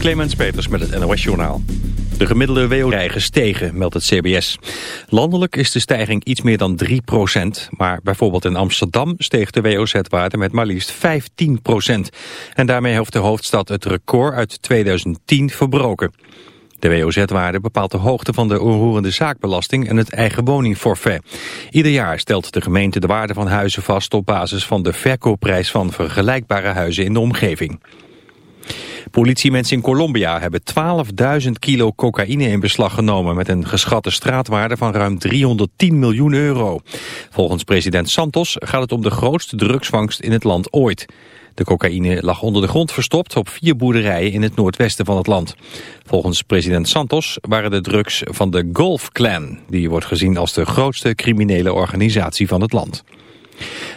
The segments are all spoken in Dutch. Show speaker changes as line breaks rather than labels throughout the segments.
Clemens Peters met het NOS Journaal. De gemiddelde WO gestegen, meldt het CBS. Landelijk is de stijging iets meer dan 3% maar bijvoorbeeld in Amsterdam steeg de WOZ-waarde met maar liefst 15% En daarmee heeft de hoofdstad het record uit 2010 verbroken. De WOZ-waarde bepaalt de hoogte van de onroerende zaakbelasting en het eigen woningforfait. Ieder jaar stelt de gemeente de waarde van huizen vast op basis van de verkoopprijs van vergelijkbare huizen in de omgeving. Politiemensen in Colombia hebben 12.000 kilo cocaïne in beslag genomen met een geschatte straatwaarde van ruim 310 miljoen euro. Volgens president Santos gaat het om de grootste drugsvangst in het land ooit. De cocaïne lag onder de grond verstopt op vier boerderijen in het noordwesten van het land. Volgens president Santos waren de drugs van de Gulf Clan, die wordt gezien als de grootste criminele organisatie van het land.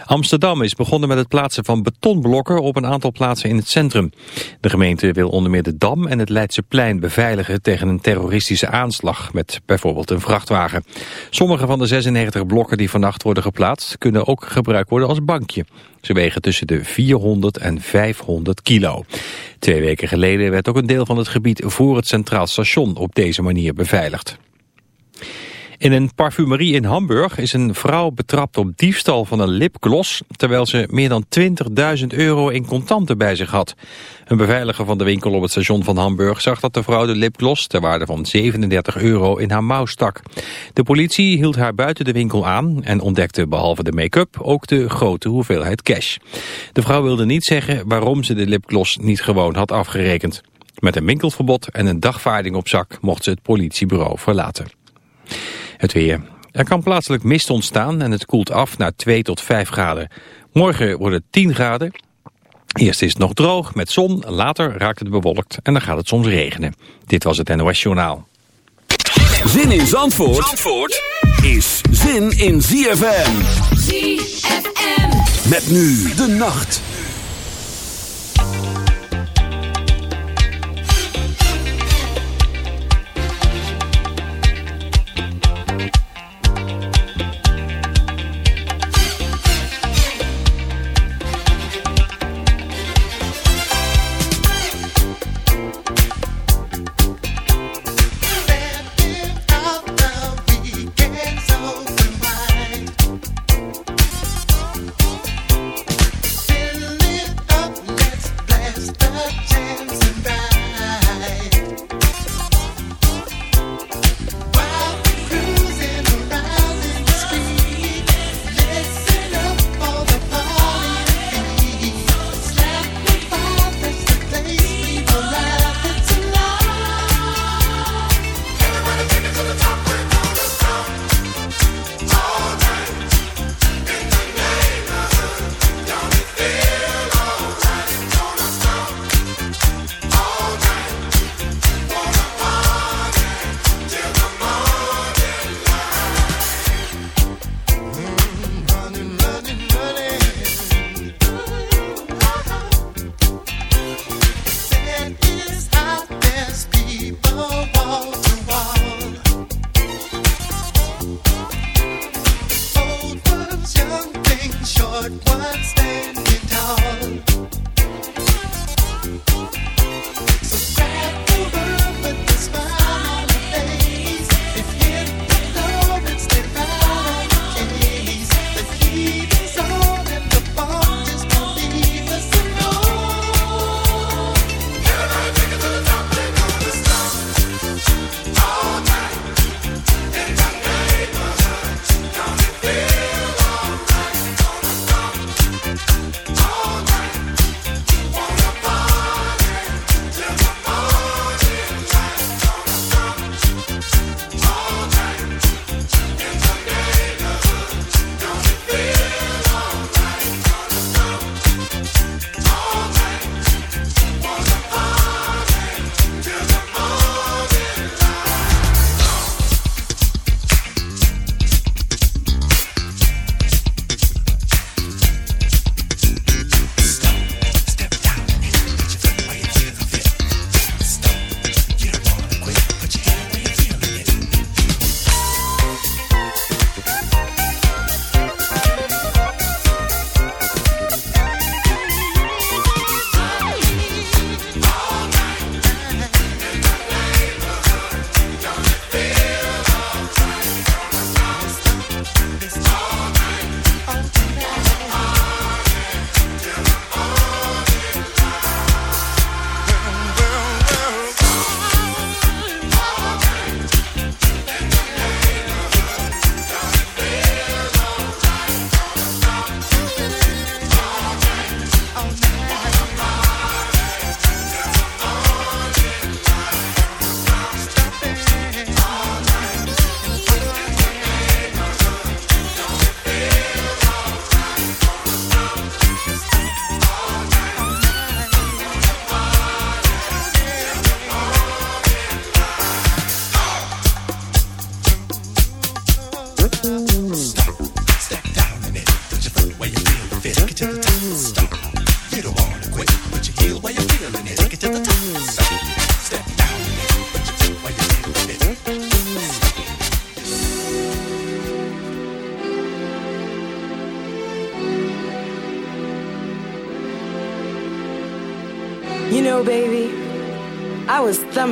Amsterdam is begonnen met het plaatsen van betonblokken op een aantal plaatsen in het centrum. De gemeente wil onder meer de Dam en het Leidseplein beveiligen tegen een terroristische aanslag met bijvoorbeeld een vrachtwagen. Sommige van de 96 blokken die vannacht worden geplaatst kunnen ook gebruikt worden als bankje. Ze wegen tussen de 400 en 500 kilo. Twee weken geleden werd ook een deel van het gebied voor het Centraal Station op deze manier beveiligd. In een parfumerie in Hamburg is een vrouw betrapt op diefstal van een lipgloss... terwijl ze meer dan 20.000 euro in contanten bij zich had. Een beveiliger van de winkel op het station van Hamburg zag dat de vrouw de lipgloss... ter waarde van 37 euro in haar mouw stak. De politie hield haar buiten de winkel aan... en ontdekte behalve de make-up ook de grote hoeveelheid cash. De vrouw wilde niet zeggen waarom ze de lipgloss niet gewoon had afgerekend. Met een winkelverbod en een dagvaarding op zak mocht ze het politiebureau verlaten. Het weer. Er kan plaatselijk mist ontstaan en het koelt af naar 2 tot 5 graden. Morgen wordt het 10 graden. Eerst is het nog droog met zon, later raakt het bewolkt en dan gaat het soms regenen. Dit was het NOS Journaal.
Zin in Zandvoort, Zandvoort is zin in ZFM. ZFM. Met nu de nacht.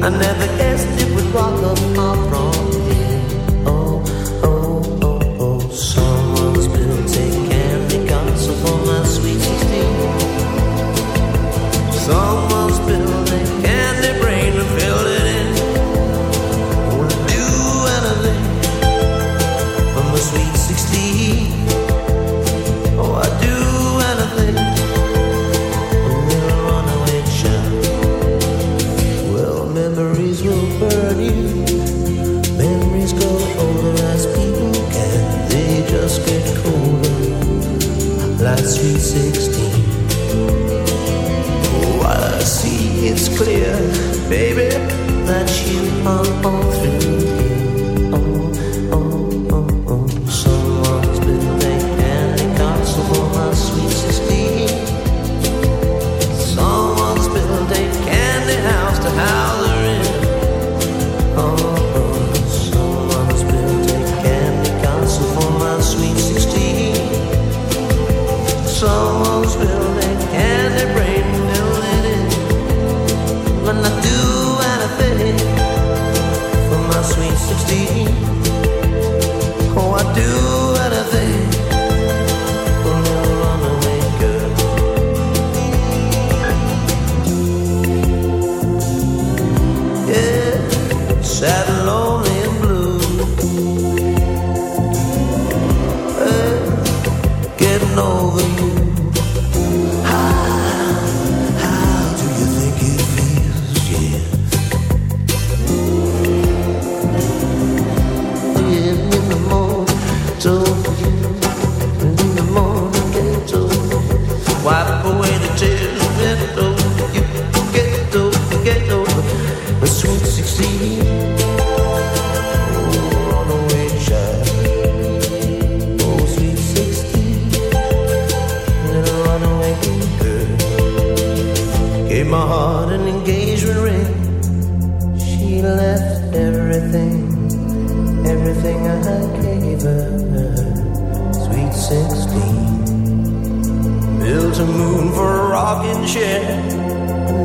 I never guessed to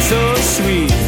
so sweet.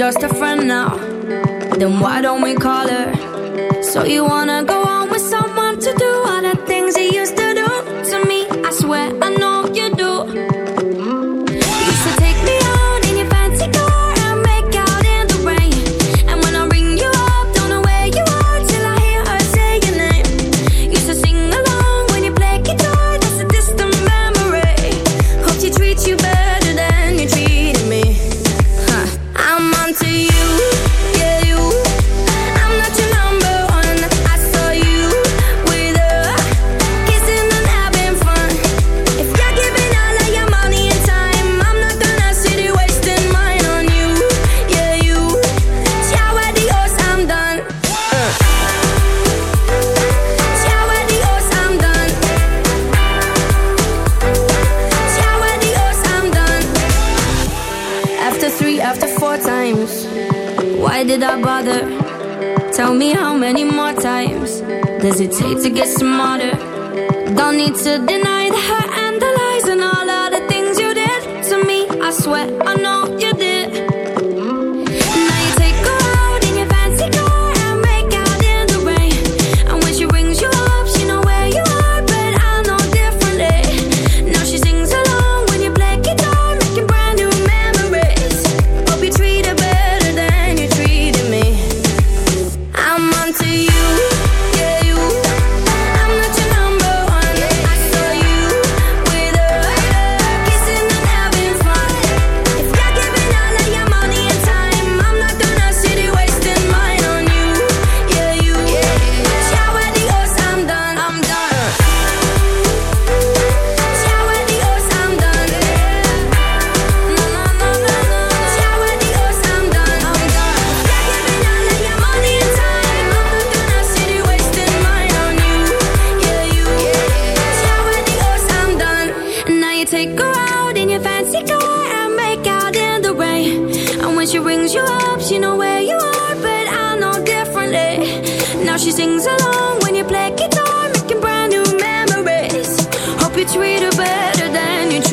Just a friend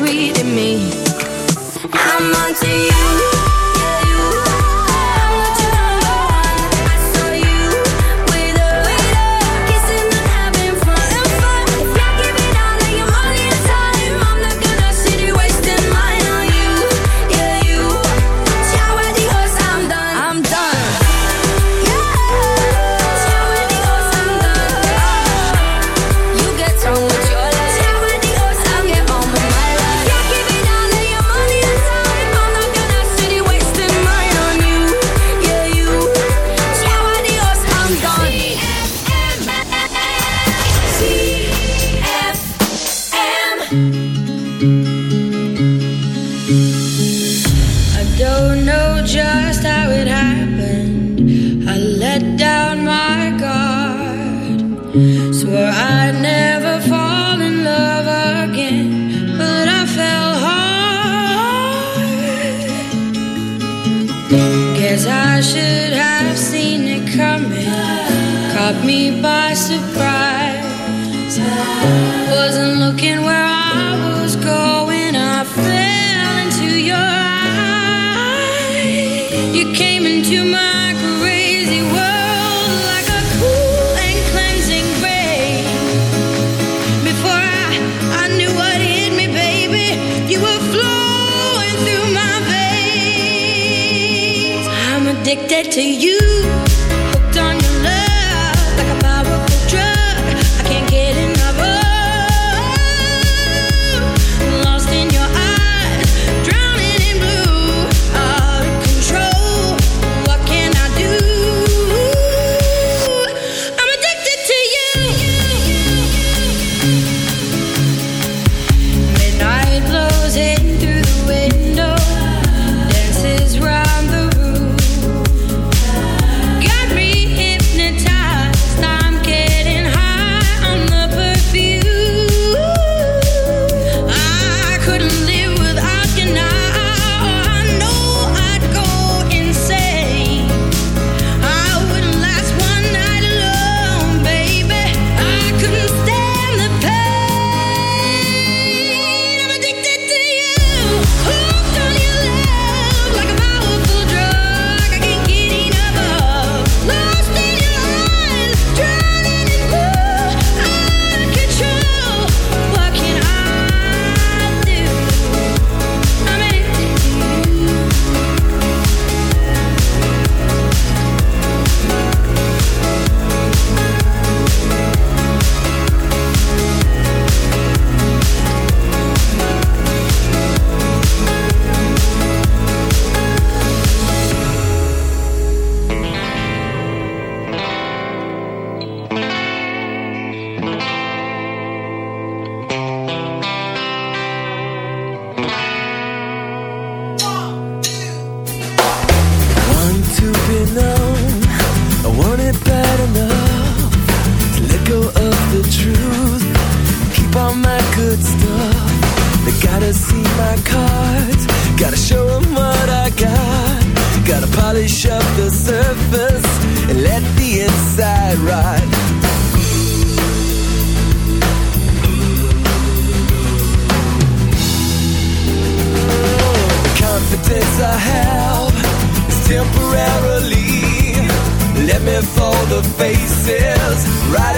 reading me. I'm onto you.
Faces. Right